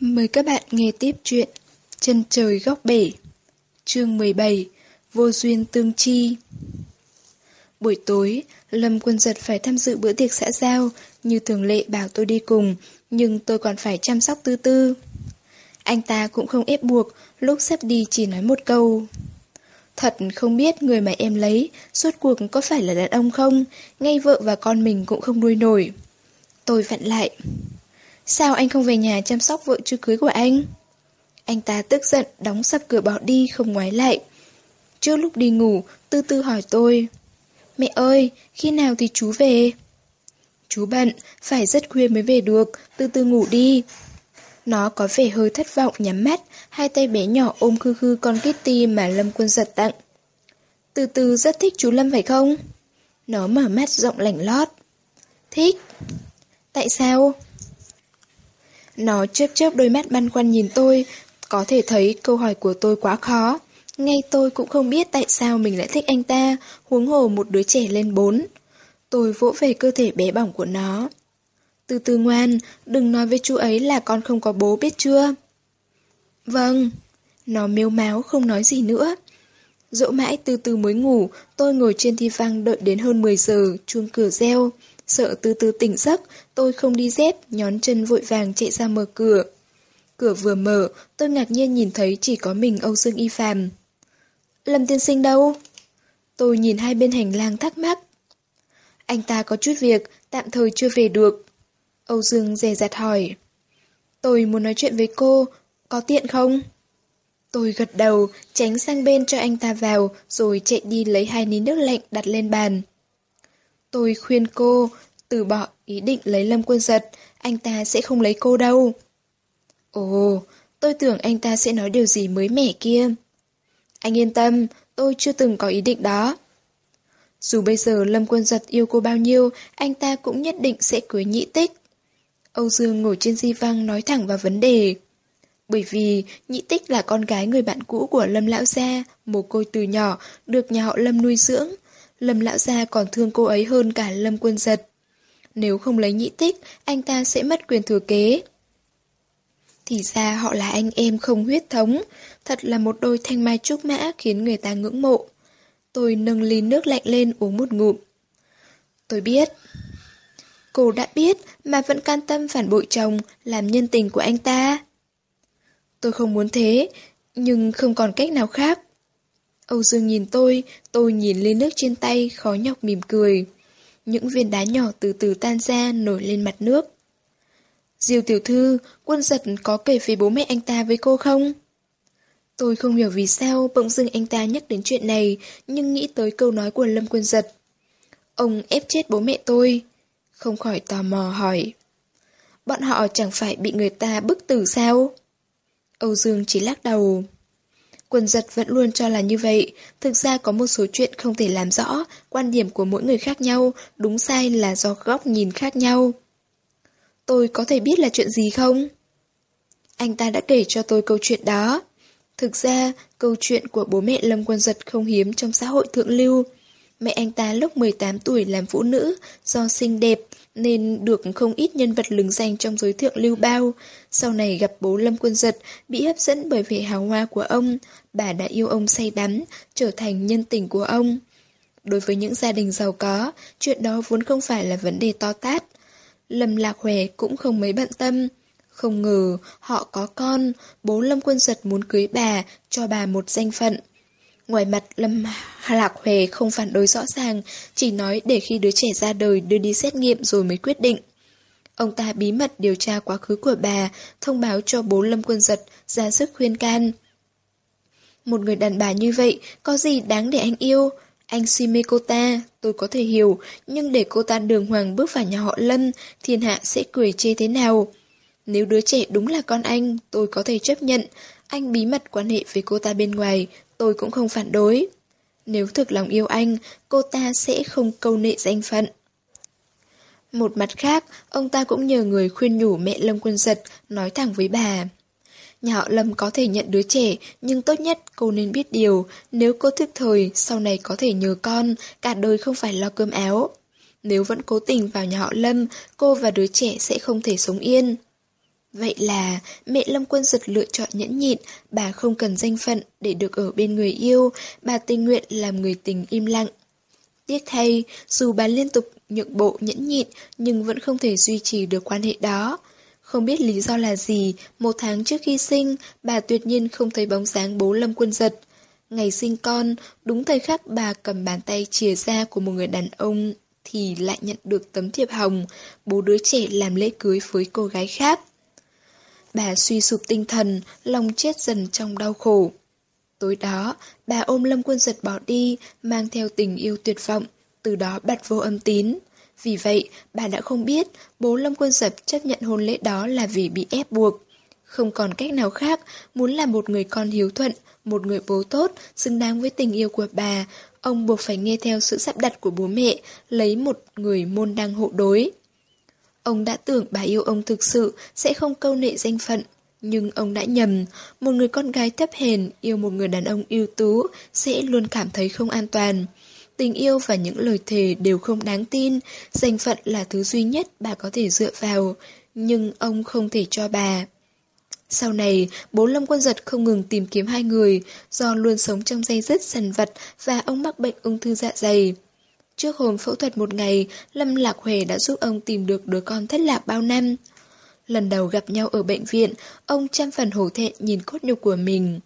Mời các bạn nghe tiếp chuyện Chân trời góc bể Chương 17 Vô duyên tương chi. Buổi tối, Lâm Quân Giật phải tham dự bữa tiệc xã giao Như thường lệ bảo tôi đi cùng Nhưng tôi còn phải chăm sóc tư tư. Anh ta cũng không ép buộc Lúc sắp đi chỉ nói một câu. Thật không biết người mà em lấy Suốt cuộc có phải là đàn ông không? Ngay vợ và con mình cũng không nuôi nổi. Tôi vặn lại. Sao anh không về nhà chăm sóc vợ chưa cưới của anh? Anh ta tức giận, đóng sập cửa bỏ đi, không ngoái lại. Trước lúc đi ngủ, tư tư hỏi tôi. Mẹ ơi, khi nào thì chú về? Chú bận, phải rất khuya mới về được, tư tư ngủ đi. Nó có vẻ hơi thất vọng nhắm mắt, hai tay bé nhỏ ôm khư khư con Kitty mà Lâm Quân giật tặng. Từ từ rất thích chú Lâm phải không? Nó mở mắt rộng lảnh lót. Thích. Tại sao? Nó chớp chớp đôi mắt băn khoăn nhìn tôi, có thể thấy câu hỏi của tôi quá khó. Ngay tôi cũng không biết tại sao mình lại thích anh ta, huống hồ một đứa trẻ lên bốn. Tôi vỗ về cơ thể bé bỏng của nó. Từ từ ngoan, đừng nói với chú ấy là con không có bố biết chưa? Vâng. Nó miêu máu không nói gì nữa. Dỗ mãi từ từ mới ngủ, tôi ngồi trên thi văng đợi đến hơn 10 giờ, chuông cửa reo. Sợ từ từ tỉnh giấc, tôi không đi dép, nhón chân vội vàng chạy ra mở cửa. Cửa vừa mở, tôi ngạc nhiên nhìn thấy chỉ có mình Âu Dương Y Phạm. Lâm tiên sinh đâu? Tôi nhìn hai bên hành lang thắc mắc. Anh ta có chút việc, tạm thời chưa về được. Âu Dương dè dặt hỏi. Tôi muốn nói chuyện với cô, có tiện không? Tôi gật đầu, tránh sang bên cho anh ta vào, rồi chạy đi lấy hai nín nước lạnh đặt lên bàn. Tôi khuyên cô, từ bỏ ý định lấy Lâm Quân Giật, anh ta sẽ không lấy cô đâu. Ồ, tôi tưởng anh ta sẽ nói điều gì mới mẻ kia. Anh yên tâm, tôi chưa từng có ý định đó. Dù bây giờ Lâm Quân Giật yêu cô bao nhiêu, anh ta cũng nhất định sẽ cưới nhị tích. Âu Dương ngồi trên di văng nói thẳng vào vấn đề. Bởi vì nhị tích là con gái người bạn cũ của Lâm Lão Gia, mồ côi từ nhỏ, được nhà họ Lâm nuôi dưỡng. Lâm Lão Gia còn thương cô ấy hơn cả Lâm Quân Giật. Nếu không lấy nhị tích, anh ta sẽ mất quyền thừa kế. Thì ra họ là anh em không huyết thống, thật là một đôi thanh mai trúc mã khiến người ta ngưỡng mộ. Tôi nâng ly nước lạnh lên uống một ngụm. Tôi biết. Cô đã biết mà vẫn can tâm phản bội chồng, làm nhân tình của anh ta. Tôi không muốn thế, nhưng không còn cách nào khác. Âu Dương nhìn tôi, tôi nhìn lên nước trên tay, khó nhọc mỉm cười. Những viên đá nhỏ từ từ tan ra, nổi lên mặt nước. Diêu tiểu thư, quân giật có kể về bố mẹ anh ta với cô không? Tôi không hiểu vì sao bỗng dưng anh ta nhắc đến chuyện này, nhưng nghĩ tới câu nói của Lâm Quân Giật. Ông ép chết bố mẹ tôi. Không khỏi tò mò hỏi. Bọn họ chẳng phải bị người ta bức tử sao? Âu Dương chỉ lắc đầu. Quần giật vẫn luôn cho là như vậy, thực ra có một số chuyện không thể làm rõ, quan điểm của mỗi người khác nhau, đúng sai là do góc nhìn khác nhau. Tôi có thể biết là chuyện gì không? Anh ta đã kể cho tôi câu chuyện đó. Thực ra, câu chuyện của bố mẹ Lâm Quân Giật không hiếm trong xã hội thượng lưu. Mẹ anh ta lúc 18 tuổi làm phụ nữ, do xinh đẹp, nên được không ít nhân vật lừng danh trong giới thượng lưu bao. Sau này gặp bố Lâm Quân Giật, bị hấp dẫn bởi vẻ hào hoa của ông, bà đã yêu ông say đắm, trở thành nhân tình của ông. Đối với những gia đình giàu có, chuyện đó vốn không phải là vấn đề to tát. Lâm Lạc Hòe cũng không mấy bận tâm. Không ngờ họ có con, bố Lâm Quân Giật muốn cưới bà, cho bà một danh phận. Ngoài mặt Lâm Lạc Huệ không phản đối rõ ràng, chỉ nói để khi đứa trẻ ra đời đưa đi xét nghiệm rồi mới quyết định. Ông ta bí mật điều tra quá khứ của bà, thông báo cho bố Lâm Quân Giật ra sức khuyên can. Một người đàn bà như vậy, có gì đáng để anh yêu? Anh si mê cô ta, tôi có thể hiểu, nhưng để cô ta đường hoàng bước vào nhà họ Lâm, thiên hạ sẽ cười chê thế nào? Nếu đứa trẻ đúng là con anh, tôi có thể chấp nhận. Anh bí mật quan hệ với cô ta bên ngoài, tôi cũng không phản đối. Nếu thực lòng yêu anh, cô ta sẽ không câu nệ danh phận. Một mặt khác, ông ta cũng nhờ người khuyên nhủ mẹ Lâm Quân Giật, nói thẳng với bà. Nhà họ Lâm có thể nhận đứa trẻ, nhưng tốt nhất cô nên biết điều, nếu cô thức thời, sau này có thể nhờ con, cả đời không phải lo cơm áo. Nếu vẫn cố tình vào nhà họ Lâm, cô và đứa trẻ sẽ không thể sống yên. Vậy là mẹ Lâm Quân Giật lựa chọn nhẫn nhịn, bà không cần danh phận để được ở bên người yêu, bà tình nguyện làm người tình im lặng. Tiếc thay, dù bà liên tục nhượng bộ nhẫn nhịn nhưng vẫn không thể duy trì được quan hệ đó. Không biết lý do là gì, một tháng trước khi sinh, bà tuyệt nhiên không thấy bóng dáng bố Lâm Quân Giật. Ngày sinh con, đúng thời khắc bà cầm bàn tay chìa ra của một người đàn ông thì lại nhận được tấm thiệp hồng, bố đứa trẻ làm lễ cưới với cô gái khác. Bà suy sụp tinh thần, lòng chết dần trong đau khổ. Tối đó, bà ôm Lâm Quân Giật bỏ đi, mang theo tình yêu tuyệt vọng, từ đó bật vô âm tín. Vì vậy, bà đã không biết bố Lâm Quân Giật chấp nhận hôn lễ đó là vì bị ép buộc. Không còn cách nào khác, muốn làm một người con hiếu thuận, một người bố tốt, xứng đáng với tình yêu của bà, ông buộc phải nghe theo sự sắp đặt của bố mẹ, lấy một người môn đăng hộ đối. Ông đã tưởng bà yêu ông thực sự sẽ không câu nệ danh phận, nhưng ông đã nhầm, một người con gái thấp hèn yêu một người đàn ông ưu tú sẽ luôn cảm thấy không an toàn. Tình yêu và những lời thề đều không đáng tin, danh phận là thứ duy nhất bà có thể dựa vào, nhưng ông không thể cho bà. Sau này, bố Lâm Quân Giật không ngừng tìm kiếm hai người, do luôn sống trong dây dứt sần vật và ông mắc bệnh ung thư dạ dày. Trước hôm phẫu thuật một ngày, Lâm Lạc Huệ đã giúp ông tìm được đứa con thất lạc bao năm. Lần đầu gặp nhau ở bệnh viện, ông trăm phần hổ thẹn nhìn cốt nhục của mình.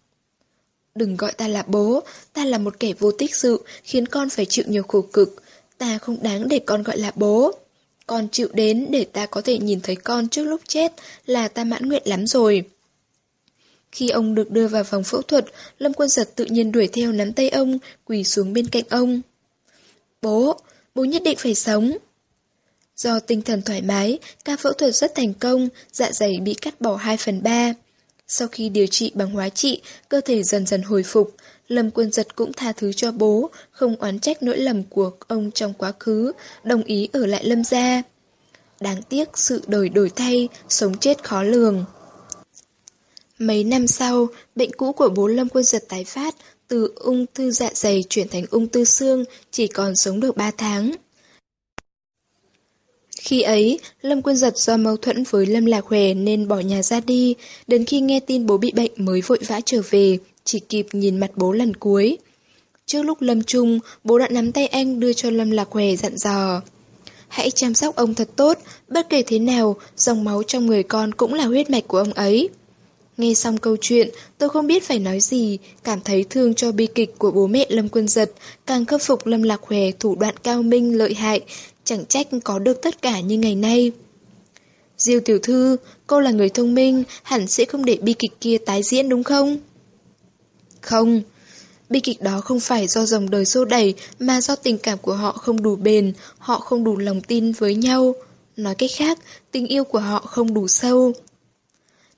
Đừng gọi ta là bố, ta là một kẻ vô tích sự, khiến con phải chịu nhiều khổ cực. Ta không đáng để con gọi là bố. Con chịu đến để ta có thể nhìn thấy con trước lúc chết là ta mãn nguyện lắm rồi. Khi ông được đưa vào phòng phẫu thuật, Lâm Quân Giật tự nhiên đuổi theo nắm tay ông, quỳ xuống bên cạnh ông. Bố, bố nhất định phải sống. Do tinh thần thoải mái, ca phẫu thuật rất thành công, dạ dày bị cắt bỏ 2 phần 3. Sau khi điều trị bằng hóa trị, cơ thể dần dần hồi phục. Lâm Quân Giật cũng tha thứ cho bố, không oán trách nỗi lầm của ông trong quá khứ, đồng ý ở lại Lâm gia. Đáng tiếc sự đổi đổi thay, sống chết khó lường. Mấy năm sau, bệnh cũ của bố Lâm Quân Giật tái phát, từ ung thư dạ dày chuyển thành ung thư xương, chỉ còn sống được 3 tháng. Khi ấy, Lâm Quân Giật do mâu thuẫn với Lâm Lạc Huệ nên bỏ nhà ra đi, đến khi nghe tin bố bị bệnh mới vội vã trở về, chỉ kịp nhìn mặt bố lần cuối. Trước lúc Lâm Trung, bố đã nắm tay anh đưa cho Lâm Lạc Huệ dặn dò. Hãy chăm sóc ông thật tốt, bất kể thế nào, dòng máu trong người con cũng là huyết mạch của ông ấy. Nghe xong câu chuyện, tôi không biết phải nói gì, cảm thấy thương cho bi kịch của bố mẹ Lâm Quân Giật, càng khâm phục Lâm Lạc Hòe thủ đoạn cao minh lợi hại, chẳng trách có được tất cả như ngày nay. Diêu tiểu thư, cô là người thông minh, hẳn sẽ không để bi kịch kia tái diễn đúng không? Không, bi kịch đó không phải do dòng đời xô đẩy mà do tình cảm của họ không đủ bền, họ không đủ lòng tin với nhau. Nói cách khác, tình yêu của họ không đủ sâu.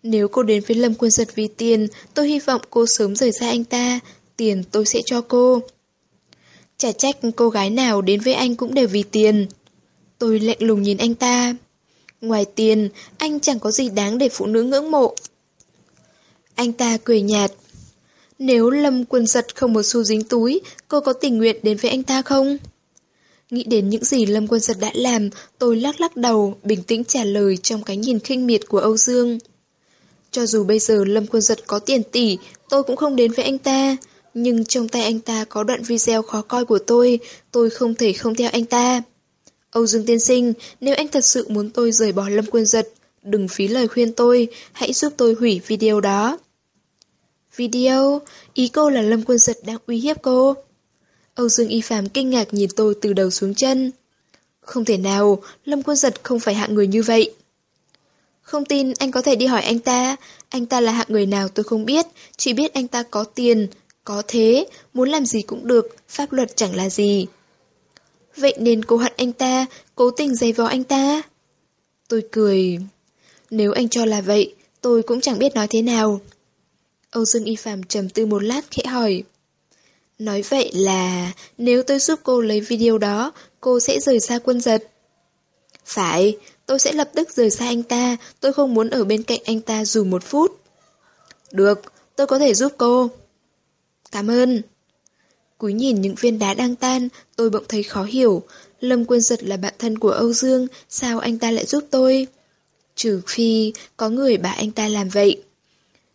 Nếu cô đến với Lâm Quân Giật vì tiền, tôi hy vọng cô sớm rời xa anh ta, tiền tôi sẽ cho cô. Chả trách cô gái nào đến với anh cũng đều vì tiền. Tôi lạnh lùng nhìn anh ta. Ngoài tiền, anh chẳng có gì đáng để phụ nữ ngưỡng mộ. Anh ta cười nhạt. Nếu Lâm Quân Giật không một xu dính túi, cô có tình nguyện đến với anh ta không? Nghĩ đến những gì Lâm Quân Giật đã làm, tôi lắc lắc đầu, bình tĩnh trả lời trong cái nhìn khinh miệt của Âu Dương. Cho dù bây giờ Lâm Quân Giật có tiền tỷ, tôi cũng không đến với anh ta. Nhưng trong tay anh ta có đoạn video khó coi của tôi, tôi không thể không theo anh ta. Âu Dương Tiên Sinh, nếu anh thật sự muốn tôi rời bỏ Lâm Quân Giật, đừng phí lời khuyên tôi, hãy giúp tôi hủy video đó. Video? Ý cô là Lâm Quân Giật đang uy hiếp cô? Âu Dương Y Phạm kinh ngạc nhìn tôi từ đầu xuống chân. Không thể nào, Lâm Quân Giật không phải hạng người như vậy. Không tin anh có thể đi hỏi anh ta, anh ta là hạng người nào tôi không biết, chỉ biết anh ta có tiền, có thế, muốn làm gì cũng được, pháp luật chẳng là gì. Vậy nên cô hận anh ta, cố tình giày vò anh ta. Tôi cười. Nếu anh cho là vậy, tôi cũng chẳng biết nói thế nào. Âu Dương Y Phạm trầm tư một lát khẽ hỏi. Nói vậy là nếu tôi giúp cô lấy video đó, cô sẽ rời xa quân giật. Phải, tôi sẽ lập tức rời xa anh ta, tôi không muốn ở bên cạnh anh ta dù một phút. Được, tôi có thể giúp cô. Cảm ơn. Cúi nhìn những viên đá đang tan, tôi bỗng thấy khó hiểu. Lâm Quân Giật là bạn thân của Âu Dương, sao anh ta lại giúp tôi? Trừ phi có người bảo anh ta làm vậy.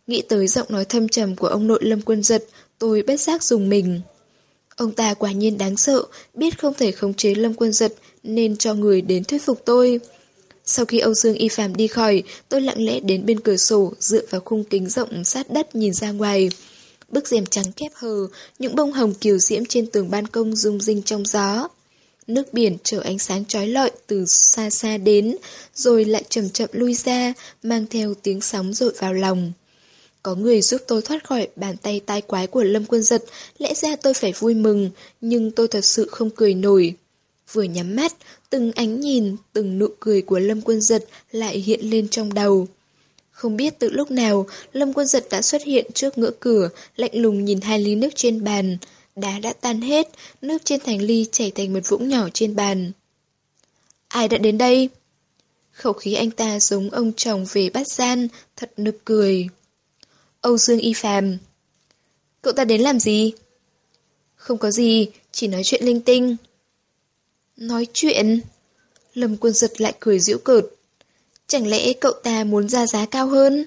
Nghĩ tới giọng nói thâm trầm của ông nội Lâm Quân Giật, tôi bất giác dùng mình. Ông ta quả nhiên đáng sợ, biết không thể khống chế Lâm Quân Giật nên cho người đến thuyết phục tôi. Sau khi Âu Dương Y Phạm đi khỏi, tôi lặng lẽ đến bên cửa sổ, dựa vào khung kính rộng sát đất nhìn ra ngoài. Bức rèm trắng kép hờ, những bông hồng kiều diễm trên tường ban công rung rinh trong gió. Nước biển chở ánh sáng trói lọi từ xa xa đến, rồi lại chậm chậm lui ra, mang theo tiếng sóng rội vào lòng. Có người giúp tôi thoát khỏi bàn tay tai quái của Lâm Quân Giật, lẽ ra tôi phải vui mừng, nhưng tôi thật sự không cười nổi. Vừa nhắm mắt, từng ánh nhìn, từng nụ cười của Lâm Quân Giật lại hiện lên trong đầu. Không biết từ lúc nào, Lâm Quân Giật đã xuất hiện trước ngưỡng cửa, lạnh lùng nhìn hai ly nước trên bàn. Đá đã tan hết, nước trên thành ly chảy thành một vũng nhỏ trên bàn. Ai đã đến đây? Khẩu khí anh ta giống ông chồng về bát gian, thật nực cười. Âu Dương Y Phàm Cậu ta đến làm gì? Không có gì, chỉ nói chuyện linh tinh. Nói chuyện? Lâm quân giật lại cười giễu cợt. Chẳng lẽ cậu ta muốn ra giá cao hơn?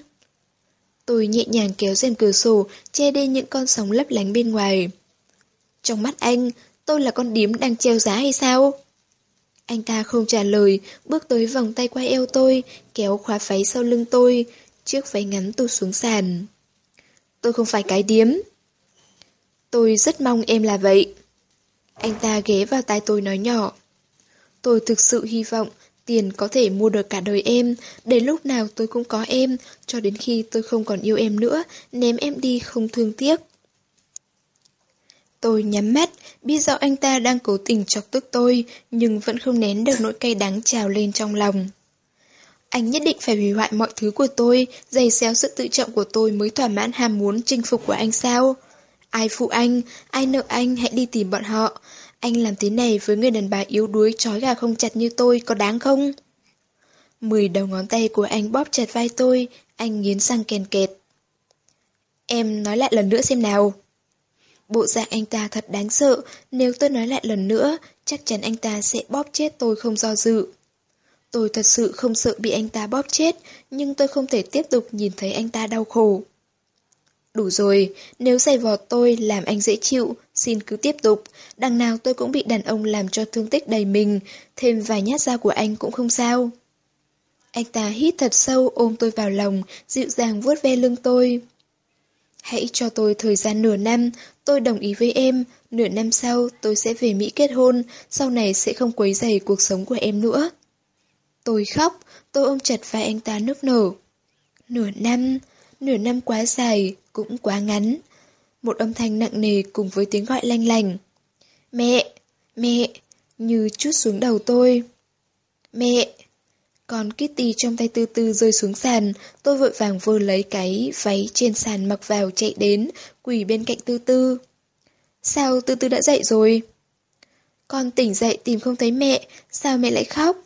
Tôi nhẹ nhàng kéo rèm cửa sổ, che đi những con sóng lấp lánh bên ngoài. Trong mắt anh, tôi là con điếm đang treo giá hay sao? Anh ta không trả lời, bước tới vòng tay qua eo tôi, kéo khóa váy sau lưng tôi, chiếc váy ngắn tụt xuống sàn. Tôi không phải cái điếm. Tôi rất mong em là vậy. Anh ta ghé vào tai tôi nói nhỏ. Tôi thực sự hy vọng tiền có thể mua được cả đời em, đến lúc nào tôi cũng có em, cho đến khi tôi không còn yêu em nữa, ném em đi không thương tiếc. Tôi nhắm mắt, biết rõ anh ta đang cố tình chọc tức tôi, nhưng vẫn không nén được nỗi cay đắng trào lên trong lòng. Anh nhất định phải hủy hoại mọi thứ của tôi, giày xéo sự tự trọng của tôi mới thỏa mãn ham muốn chinh phục của anh sao? Ai phụ anh, ai nợ anh hãy đi tìm bọn họ. Anh làm thế này với người đàn bà yếu đuối trói gà không chặt như tôi có đáng không? Mười đầu ngón tay của anh bóp chặt vai tôi, anh nghiến răng kèn kẹt. Em nói lại lần nữa xem nào. Bộ dạng anh ta thật đáng sợ, nếu tôi nói lại lần nữa, chắc chắn anh ta sẽ bóp chết tôi không do dự. Tôi thật sự không sợ bị anh ta bóp chết, nhưng tôi không thể tiếp tục nhìn thấy anh ta đau khổ. Đủ rồi, nếu giày vò tôi làm anh dễ chịu, xin cứ tiếp tục. Đằng nào tôi cũng bị đàn ông làm cho thương tích đầy mình, thêm vài nhát dao của anh cũng không sao. Anh ta hít thật sâu ôm tôi vào lòng, dịu dàng vuốt ve lưng tôi. Hãy cho tôi thời gian nửa năm, tôi đồng ý với em, nửa năm sau tôi sẽ về Mỹ kết hôn, sau này sẽ không quấy rầy cuộc sống của em nữa. Tôi khóc, tôi ôm chặt vai anh ta nức nở. Nửa năm, nửa năm quá dài, cũng quá ngắn. Một âm thanh nặng nề cùng với tiếng gọi lanh lành. Mẹ, mẹ, như chút xuống đầu tôi. Mẹ, còn Kitty trong tay tư tư rơi xuống sàn, tôi vội vàng vơ lấy cái váy trên sàn mặc vào chạy đến, quỳ bên cạnh tư tư. Sao tư tư đã dậy rồi? Con tỉnh dậy tìm không thấy mẹ, sao mẹ lại khóc?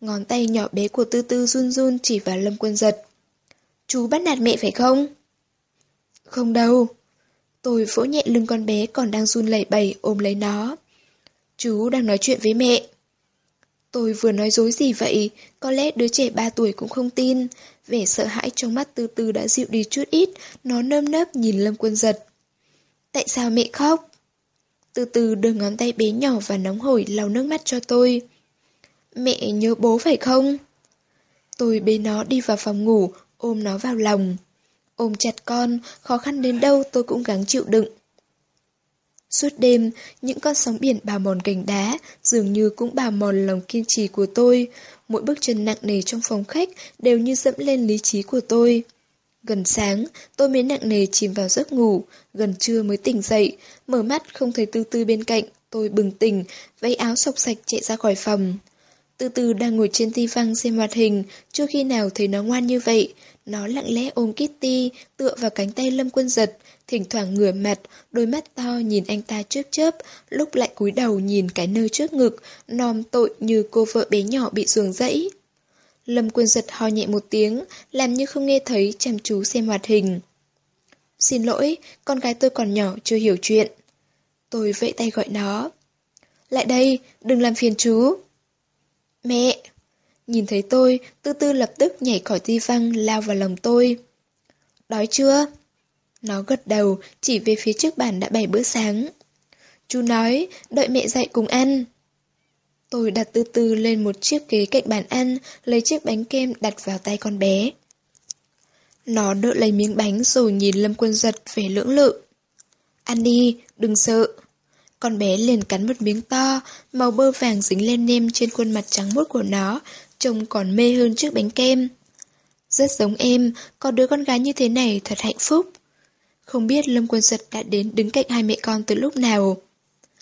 Ngón tay nhỏ bé của tư tư run run chỉ vào lâm quân giật. Chú bắt nạt mẹ phải không? Không đâu. Tôi vỗ nhẹ lưng con bé còn đang run lẩy bẩy ôm lấy nó. Chú đang nói chuyện với mẹ. Tôi vừa nói dối gì vậy? Có lẽ đứa trẻ 3 tuổi cũng không tin. Vẻ sợ hãi trong mắt từ từ đã dịu đi chút ít, nó nơm nớp nhìn Lâm Quân giật. Tại sao mẹ khóc? Từ từ đưa ngón tay bé nhỏ và nóng hổi lau nước mắt cho tôi. Mẹ nhớ bố phải không? Tôi bế nó đi vào phòng ngủ, ôm nó vào lòng. Ôm chặt con, khó khăn đến đâu tôi cũng gắng chịu đựng. Suốt đêm, những con sóng biển bào mòn gành đá dường như cũng bào mòn lòng kiên trì của tôi. Mỗi bước chân nặng nề trong phòng khách đều như dẫm lên lý trí của tôi. Gần sáng, tôi mới nặng nề chìm vào giấc ngủ, gần trưa mới tỉnh dậy, mở mắt không thấy tư tư bên cạnh, tôi bừng tỉnh, váy áo sọc sạch chạy ra khỏi phòng. Từ từ đang ngồi trên ti văng xem hoạt hình, chưa khi nào thấy nó ngoan như vậy. Nó lặng lẽ ôm Kitty, tựa vào cánh tay Lâm Quân Giật, thỉnh thoảng ngửa mặt, đôi mắt to nhìn anh ta chớp chớp, lúc lại cúi đầu nhìn cái nơi trước ngực, nom tội như cô vợ bé nhỏ bị ruồng rẫy. Lâm Quân Giật ho nhẹ một tiếng, làm như không nghe thấy chăm chú xem hoạt hình. Xin lỗi, con gái tôi còn nhỏ chưa hiểu chuyện. Tôi vẫy tay gọi nó. Lại đây, đừng làm phiền chú. Mẹ! Nhìn thấy tôi, tư tư lập tức nhảy khỏi ti văng lao vào lòng tôi. Đói chưa? Nó gật đầu, chỉ về phía trước bàn đã bày bữa sáng. Chú nói, đợi mẹ dậy cùng ăn. Tôi đặt từ từ lên một chiếc ghế cạnh bàn ăn, lấy chiếc bánh kem đặt vào tay con bé. Nó đỡ lấy miếng bánh rồi nhìn Lâm Quân giật về lưỡng lự. Ăn đi, đừng sợ. Con bé liền cắn một miếng to, màu bơ vàng dính lên nem trên khuôn mặt trắng muốt của nó, trông còn mê hơn trước bánh kem. Rất giống em, có đứa con gái như thế này thật hạnh phúc. Không biết Lâm Quân Giật đã đến đứng cạnh hai mẹ con từ lúc nào.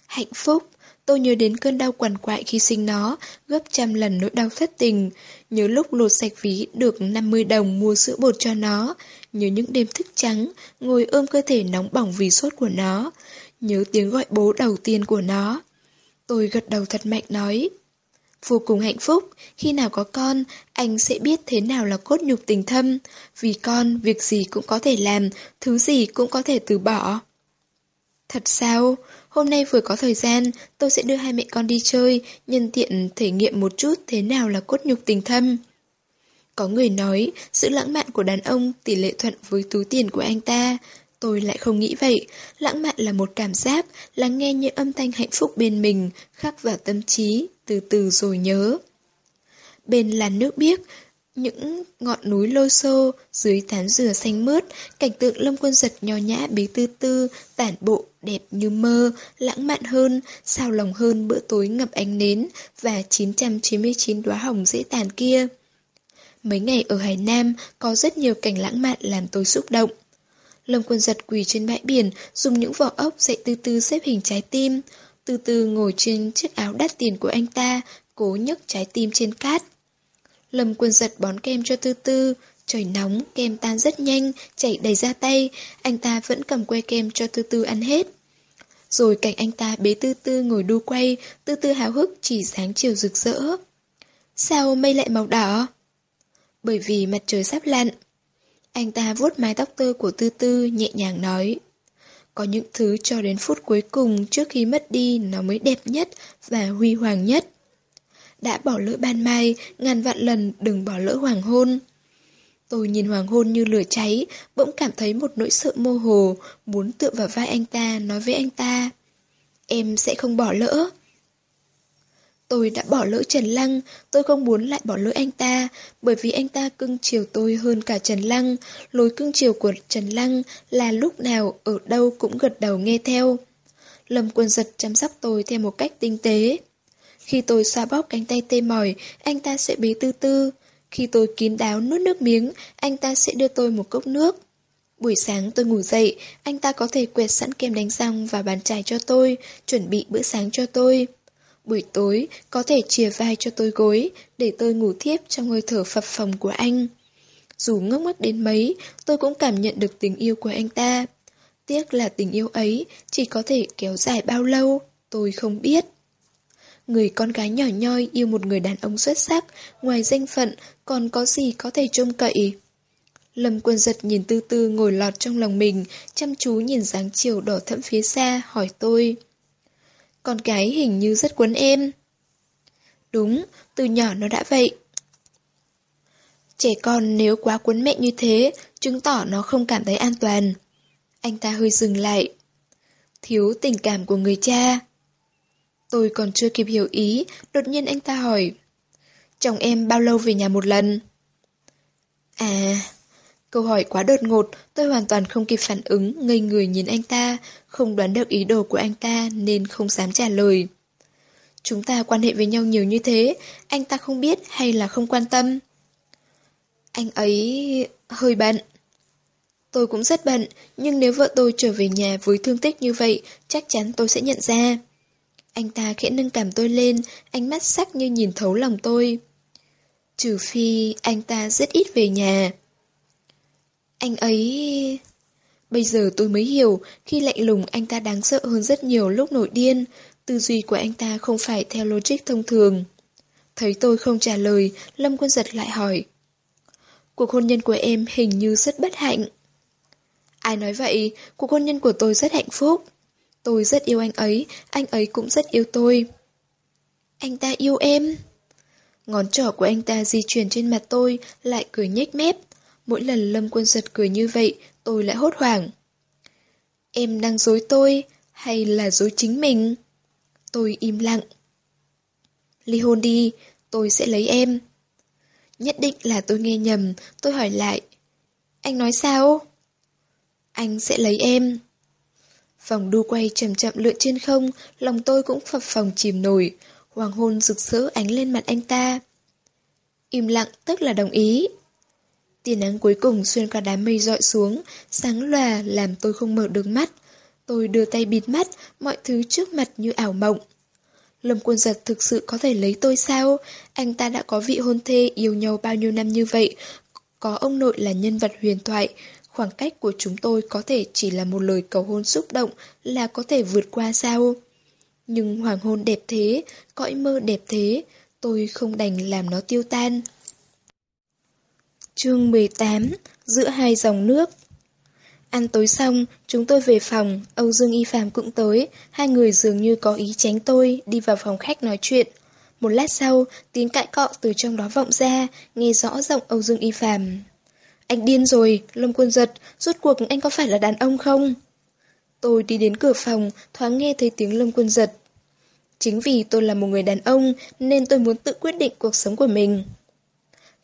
Hạnh phúc, tôi nhớ đến cơn đau quằn quại khi sinh nó, gấp trăm lần nỗi đau thất tình. Nhớ lúc lột sạch ví được 50 đồng mua sữa bột cho nó. Nhớ những đêm thức trắng, ngồi ôm cơ thể nóng bỏng vì sốt của nó. Nhớ tiếng gọi bố đầu tiên của nó. Tôi gật đầu thật mạnh nói. Vô cùng hạnh phúc, khi nào có con, anh sẽ biết thế nào là cốt nhục tình thâm. Vì con, việc gì cũng có thể làm, thứ gì cũng có thể từ bỏ. Thật sao? Hôm nay vừa có thời gian, tôi sẽ đưa hai mẹ con đi chơi, nhân tiện thể nghiệm một chút thế nào là cốt nhục tình thâm. Có người nói, sự lãng mạn của đàn ông tỷ lệ thuận với túi tiền của anh ta. Tôi lại không nghĩ vậy, lãng mạn là một cảm giác, lắng nghe những âm thanh hạnh phúc bên mình, khắc vào tâm trí, từ từ rồi nhớ. Bên làn nước biếc, những ngọn núi lôi xô, dưới tán dừa xanh mướt, cảnh tượng lâm quân giật nho nhã bí tư tư, tản bộ, đẹp như mơ, lãng mạn hơn, sao lòng hơn bữa tối ngập ánh nến và 999 đóa hồng dễ tàn kia. Mấy ngày ở Hải Nam có rất nhiều cảnh lãng mạn làm tôi xúc động. Lâm quân giật quỳ trên bãi biển, dùng những vỏ ốc dậy từ từ xếp hình trái tim, từ từ ngồi trên chiếc áo đắt tiền của anh ta, cố nhấc trái tim trên cát. Lâm quân giật bón kem cho tư tư, trời nóng, kem tan rất nhanh, chảy đầy ra tay, anh ta vẫn cầm que kem cho tư tư ăn hết. Rồi cạnh anh ta bế tư tư ngồi đu quay, tư tư háo hức chỉ sáng chiều rực rỡ. Sao mây lại màu đỏ? Bởi vì mặt trời sắp lặn. Anh ta vuốt mái tóc tơ của tư tư nhẹ nhàng nói. Có những thứ cho đến phút cuối cùng trước khi mất đi nó mới đẹp nhất và huy hoàng nhất. Đã bỏ lỡ ban mai, ngàn vạn lần đừng bỏ lỡ hoàng hôn. Tôi nhìn hoàng hôn như lửa cháy, bỗng cảm thấy một nỗi sợ mơ hồ, muốn tựa vào vai anh ta, nói với anh ta. Em sẽ không bỏ lỡ. Tôi đã bỏ lỡ Trần Lăng, tôi không muốn lại bỏ lỡ anh ta, bởi vì anh ta cưng chiều tôi hơn cả Trần Lăng. Lối cưng chiều của Trần Lăng là lúc nào, ở đâu cũng gật đầu nghe theo. Lâm quân giật chăm sóc tôi theo một cách tinh tế. Khi tôi xoa bóp cánh tay tê mỏi, anh ta sẽ bế tư tư. Khi tôi kín đáo nuốt nước miếng, anh ta sẽ đưa tôi một cốc nước. Buổi sáng tôi ngủ dậy, anh ta có thể quẹt sẵn kem đánh răng và bàn chải cho tôi, chuẩn bị bữa sáng cho tôi. Buổi tối, có thể chìa vai cho tôi gối, để tôi ngủ thiếp trong hơi thở phập phồng của anh. Dù ngốc mắt đến mấy, tôi cũng cảm nhận được tình yêu của anh ta. Tiếc là tình yêu ấy chỉ có thể kéo dài bao lâu, tôi không biết. Người con gái nhỏ nhoi yêu một người đàn ông xuất sắc, ngoài danh phận còn có gì có thể trông cậy. Lâm quân giật nhìn tư tư ngồi lọt trong lòng mình, chăm chú nhìn dáng chiều đỏ thẫm phía xa, hỏi tôi. Con gái hình như rất quấn em. Đúng, từ nhỏ nó đã vậy. Trẻ con nếu quá quấn mẹ như thế, chứng tỏ nó không cảm thấy an toàn. Anh ta hơi dừng lại. Thiếu tình cảm của người cha. Tôi còn chưa kịp hiểu ý, đột nhiên anh ta hỏi. Chồng em bao lâu về nhà một lần? À, câu hỏi quá đột ngột, tôi hoàn toàn không kịp phản ứng, ngây người nhìn anh ta, không đoán được ý đồ của anh ta nên không dám trả lời. Chúng ta quan hệ với nhau nhiều như thế, anh ta không biết hay là không quan tâm? Anh ấy hơi bận. Tôi cũng rất bận, nhưng nếu vợ tôi trở về nhà với thương tích như vậy, chắc chắn tôi sẽ nhận ra. Anh ta khẽ nâng cảm tôi lên, ánh mắt sắc như nhìn thấu lòng tôi. Trừ phi anh ta rất ít về nhà. Anh ấy... Bây giờ tôi mới hiểu, khi lạnh lùng anh ta đáng sợ hơn rất nhiều lúc nổi điên. Tư duy của anh ta không phải theo logic thông thường. Thấy tôi không trả lời, Lâm Quân Giật lại hỏi. Cuộc hôn nhân của em hình như rất bất hạnh. Ai nói vậy, cuộc hôn nhân của tôi rất hạnh phúc. Tôi rất yêu anh ấy, anh ấy cũng rất yêu tôi. Anh ta yêu em. Ngón trỏ của anh ta di chuyển trên mặt tôi, lại cười nhếch mép. Mỗi lần Lâm Quân Giật cười như vậy, tôi lại hốt hoảng. Em đang dối tôi, hay là dối chính mình? Tôi im lặng. Ly hôn đi, tôi sẽ lấy em. Nhất định là tôi nghe nhầm, tôi hỏi lại. Anh nói sao? Anh sẽ lấy em. Vòng đu quay chậm chậm lượn trên không, lòng tôi cũng phập phòng chìm nổi. Hoàng hôn rực rỡ ánh lên mặt anh ta. Im lặng tức là đồng ý. Tia nắng cuối cùng xuyên qua đám mây dọi xuống, sáng lòa làm tôi không mở được mắt. Tôi đưa tay bịt mắt, mọi thứ trước mặt như ảo mộng. Lâm Quân Giật thực sự có thể lấy tôi sao? Anh ta đã có vị hôn thê yêu nhau bao nhiêu năm như vậy. Có ông nội là nhân vật huyền thoại. Khoảng cách của chúng tôi có thể chỉ là một lời cầu hôn xúc động là có thể vượt qua sao? Nhưng hoàng hôn đẹp thế, cõi mơ đẹp thế, tôi không đành làm nó tiêu tan. Chương 18 Giữa hai dòng nước Ăn tối xong, chúng tôi về phòng, Âu Dương Y Phạm cũng tới, hai người dường như có ý tránh tôi, đi vào phòng khách nói chuyện. Một lát sau, tiếng cãi cọ từ trong đó vọng ra, nghe rõ giọng Âu Dương Y Phạm. Anh điên rồi, Lâm Quân Giật, rốt cuộc anh có phải là đàn ông không? Tôi đi đến cửa phòng, thoáng nghe thấy tiếng Lâm Quân Giật. Chính vì tôi là một người đàn ông, nên tôi muốn tự quyết định cuộc sống của mình.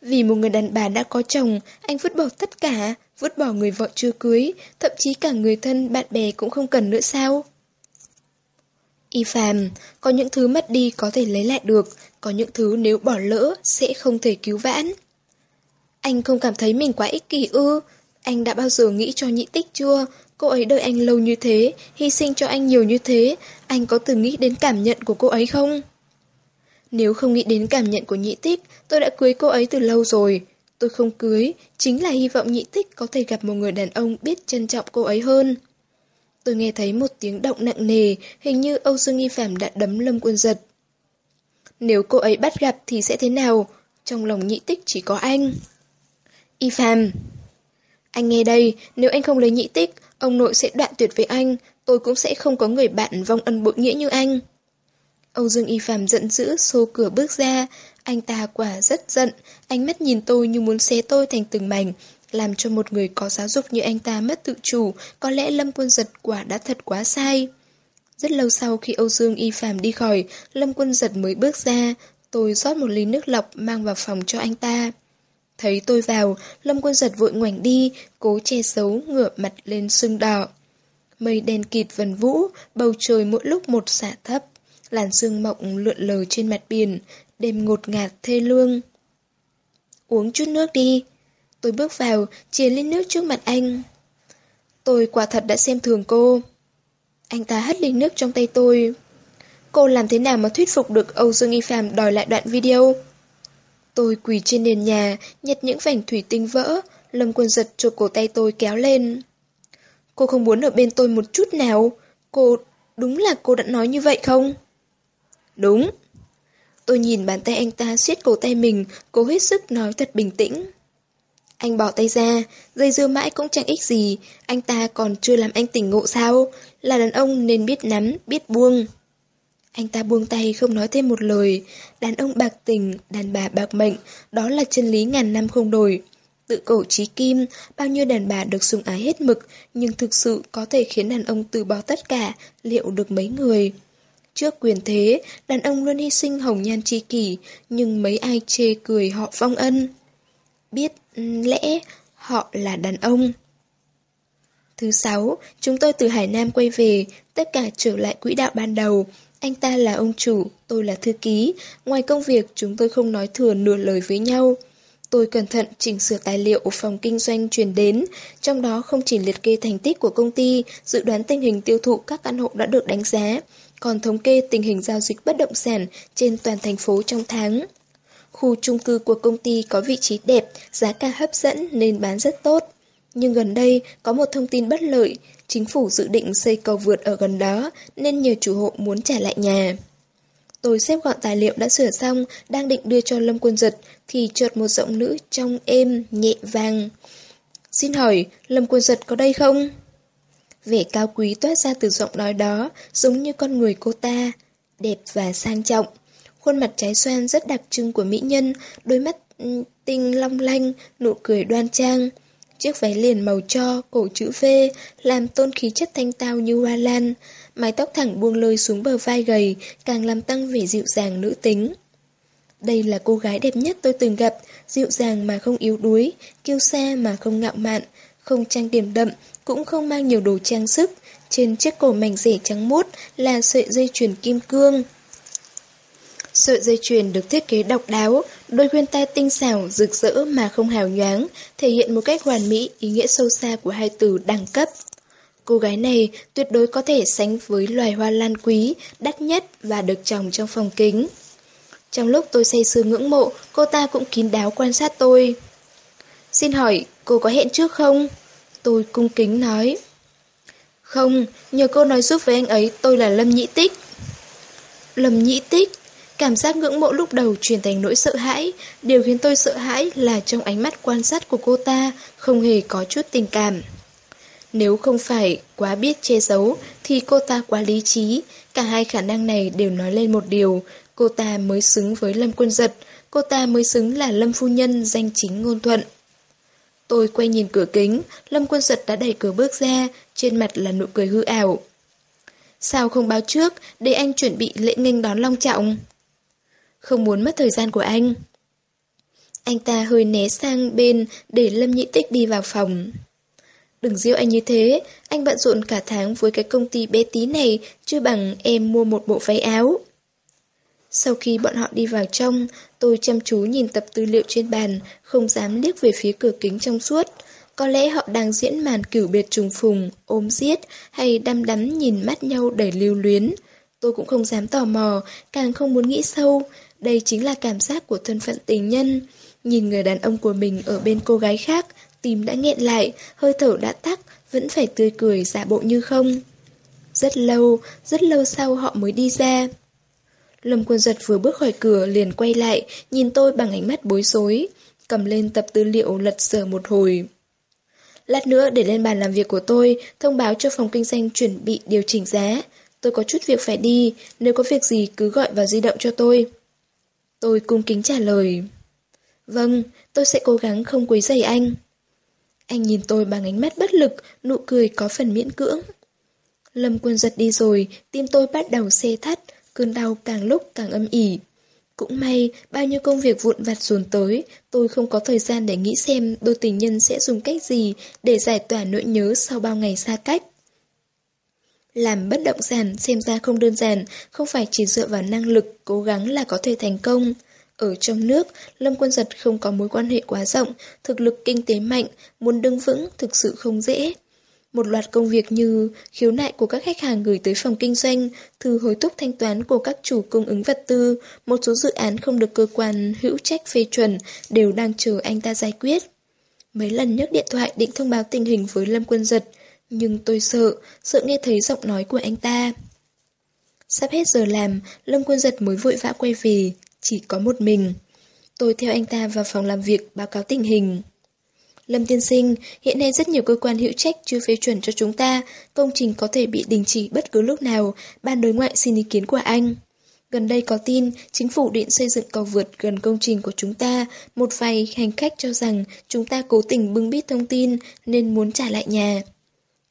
Vì một người đàn bà đã có chồng, anh vứt bỏ tất cả, vứt bỏ người vợ chưa cưới, thậm chí cả người thân, bạn bè cũng không cần nữa sao? Y phàm, có những thứ mất đi có thể lấy lại được, có những thứ nếu bỏ lỡ sẽ không thể cứu vãn. Anh không cảm thấy mình quá ích kỷ ư? Anh đã bao giờ nghĩ cho nhị tích chưa? Cô ấy đợi anh lâu như thế, hy sinh cho anh nhiều như thế, anh có từng nghĩ đến cảm nhận của cô ấy không? Nếu không nghĩ đến cảm nhận của nhị tích, tôi đã cưới cô ấy từ lâu rồi. Tôi không cưới, chính là hy vọng nhị tích có thể gặp một người đàn ông biết trân trọng cô ấy hơn. Tôi nghe thấy một tiếng động nặng nề, hình như Âu Dương Nghi Phạm đã đấm Lâm Quân Giật. Nếu cô ấy bắt gặp thì sẽ thế nào? Trong lòng nhị tích chỉ có anh. Y Phạm Anh nghe đây, nếu anh không lấy nhị tích, ông nội sẽ đoạn tuyệt với anh, tôi cũng sẽ không có người bạn vong ân bội nghĩa như anh. Âu Dương Y Phạm giận dữ xô cửa bước ra, anh ta quả rất giận, ánh mắt nhìn tôi như muốn xé tôi thành từng mảnh, làm cho một người có giáo dục như anh ta mất tự chủ, có lẽ Lâm Quân Giật quả đã thật quá sai. Rất lâu sau khi Âu Dương Y Phạm đi khỏi, Lâm Quân Giật mới bước ra, tôi rót một ly nước lọc mang vào phòng cho anh ta. Thấy tôi vào, Lâm Quân Giật vội ngoảnh đi, cố che giấu ngửa mặt lên sưng đỏ. Mây đen kịt vần vũ, bầu trời mỗi lúc một xả thấp. Làn sương mộng lượn lờ trên mặt biển, đêm ngột ngạt thê lương. Uống chút nước đi. Tôi bước vào, chia ly nước trước mặt anh. Tôi quả thật đã xem thường cô. Anh ta hất ly nước trong tay tôi. Cô làm thế nào mà thuyết phục được Âu Dương Y Phạm đòi lại đoạn video? Tôi quỳ trên nền nhà, nhặt những vành thủy tinh vỡ, Lâm Quân giật chụp cổ tay tôi kéo lên. Cô không muốn ở bên tôi một chút nào. Cô, đúng là cô đã nói như vậy không? Đúng. Tôi nhìn bàn tay anh ta siết cổ tay mình, cố hết sức nói thật bình tĩnh. Anh bỏ tay ra, dây dưa mãi cũng chẳng ích gì, anh ta còn chưa làm anh tỉnh ngộ sao, là đàn ông nên biết nắm, biết buông. Anh ta buông tay không nói thêm một lời, đàn ông bạc tình, đàn bà bạc mệnh, đó là chân lý ngàn năm không đổi. Tự cổ trí kim, bao nhiêu đàn bà được sủng ái hết mực, nhưng thực sự có thể khiến đàn ông từ bỏ tất cả, liệu được mấy người. Trước quyền thế, đàn ông luôn hy sinh hồng nhan chi kỷ, nhưng mấy ai chê cười họ phong ân. Biết lẽ họ là đàn ông. Thứ sáu, chúng tôi từ Hải Nam quay về, tất cả trở lại quỹ đạo ban đầu. Anh ta là ông chủ, tôi là thư ký. Ngoài công việc, chúng tôi không nói thừa nửa lời với nhau. Tôi cẩn thận chỉnh sửa tài liệu phòng kinh doanh truyền đến, trong đó không chỉ liệt kê thành tích của công ty, dự đoán tình hình tiêu thụ các căn hộ đã được đánh giá, còn thống kê tình hình giao dịch bất động sản trên toàn thành phố trong tháng. Khu chung cư của công ty có vị trí đẹp, giá cả hấp dẫn nên bán rất tốt. Nhưng gần đây có một thông tin bất lợi, chính phủ dự định xây cầu vượt ở gần đó nên nhiều chủ hộ muốn trả lại nhà. Tôi xếp gọn tài liệu đã sửa xong, đang định đưa cho Lâm Quân Giật, thì chợt một giọng nữ trong êm, nhẹ vàng. Xin hỏi, Lâm Quân Giật có đây không? Vẻ cao quý toát ra từ giọng nói đó, giống như con người cô ta, đẹp và sang trọng. khuôn mặt trái xoan rất đặc trưng của mỹ nhân, đôi mắt ừ, tinh long lanh, nụ cười đoan trang. Chiếc váy liền màu cho, cổ chữ V, làm tôn khí chất thanh tao như hoa lan. Mái tóc thẳng buông lơi xuống bờ vai gầy, càng làm tăng vẻ dịu dàng nữ tính. Đây là cô gái đẹp nhất tôi từng gặp, dịu dàng mà không yếu đuối, kiêu sa mà không ngạo mạn, không trang điểm đậm, cũng không mang nhiều đồ trang sức. Trên chiếc cổ mảnh rẻ trắng mốt là sợi dây chuyền kim cương. Sợi dây chuyền được thiết kế độc đáo, đôi khuyên tai tinh xảo, rực rỡ mà không hào nhoáng, thể hiện một cách hoàn mỹ ý nghĩa sâu xa của hai từ đẳng cấp. Cô gái này tuyệt đối có thể sánh với loài hoa lan quý, đắt nhất và được trồng trong phòng kính. Trong lúc tôi say sưa ngưỡng mộ, cô ta cũng kín đáo quan sát tôi. Xin hỏi, cô có hẹn trước không? Tôi cung kính nói. Không, nhờ cô nói giúp với anh ấy tôi là Lâm Nhĩ Tích. Lâm Nhĩ Tích? Cảm giác ngưỡng mộ lúc đầu chuyển thành nỗi sợ hãi. Điều khiến tôi sợ hãi là trong ánh mắt quan sát của cô ta không hề có chút tình cảm. Nếu không phải quá biết che giấu thì cô ta quá lý trí. Cả hai khả năng này đều nói lên một điều. Cô ta mới xứng với Lâm Quân Giật. Cô ta mới xứng là Lâm Phu Nhân danh chính ngôn thuận. Tôi quay nhìn cửa kính, Lâm Quân Giật đã đẩy cửa bước ra, trên mặt là nụ cười hư ảo. Sao không báo trước, để anh chuẩn bị lễ nghênh đón long trọng? Không muốn mất thời gian của anh. Anh ta hơi né sang bên để Lâm Nhị Tích đi vào phòng. Đừng giễu anh như thế, anh bận rộn cả tháng với cái công ty bé tí này, chưa bằng em mua một bộ váy áo. Sau khi bọn họ đi vào trong, tôi chăm chú nhìn tập tư liệu trên bàn, không dám liếc về phía cửa kính trong suốt. Có lẽ họ đang diễn màn cửu biệt trùng phùng, ôm giết, hay đăm đắm nhìn mắt nhau đầy lưu luyến. Tôi cũng không dám tò mò, càng không muốn nghĩ sâu. Đây chính là cảm giác của thân phận tình nhân. Nhìn người đàn ông của mình ở bên cô gái khác, tim đã nghẹn lại, hơi thở đã tắc, vẫn phải tươi cười giả bộ như không. Rất lâu, rất lâu sau họ mới đi ra. Lâm Quân Giật vừa bước khỏi cửa liền quay lại, nhìn tôi bằng ánh mắt bối rối, cầm lên tập tư liệu lật sở một hồi. Lát nữa để lên bàn làm việc của tôi, thông báo cho phòng kinh doanh chuẩn bị điều chỉnh giá. Tôi có chút việc phải đi, nếu có việc gì cứ gọi vào di động cho tôi. Tôi cung kính trả lời. Vâng, tôi sẽ cố gắng không quấy rầy anh. Anh nhìn tôi bằng ánh mắt bất lực, nụ cười có phần miễn cưỡng. Lâm quân giật đi rồi, tim tôi bắt đầu xê thắt, cơn đau càng lúc càng âm ỉ. Cũng may, bao nhiêu công việc vụn vặt dồn tới, tôi không có thời gian để nghĩ xem đôi tình nhân sẽ dùng cách gì để giải tỏa nỗi nhớ sau bao ngày xa cách. Làm bất động sản xem ra không đơn giản, không phải chỉ dựa vào năng lực, cố gắng là có thể thành công. Ở trong nước, Lâm Quân Giật không có mối quan hệ quá rộng, thực lực kinh tế mạnh, muốn đứng vững thực sự không dễ. Một loạt công việc như khiếu nại của các khách hàng gửi tới phòng kinh doanh, thư hối thúc thanh toán của các chủ cung ứng vật tư, một số dự án không được cơ quan hữu trách phê chuẩn đều đang chờ anh ta giải quyết. Mấy lần nhấc điện thoại định thông báo tình hình với Lâm Quân Giật, nhưng tôi sợ, sợ nghe thấy giọng nói của anh ta. Sắp hết giờ làm, Lâm Quân Giật mới vội vã quay về, chỉ có một mình. Tôi theo anh ta vào phòng làm việc báo cáo tình hình. Lâm tiên sinh, hiện nay rất nhiều cơ quan hữu trách chưa phê chuẩn cho chúng ta, công trình có thể bị đình chỉ bất cứ lúc nào, ban đối ngoại xin ý kiến của anh. Gần đây có tin, chính phủ định xây dựng cầu vượt gần công trình của chúng ta, một vài hành khách cho rằng chúng ta cố tình bưng bít thông tin nên muốn trả lại nhà.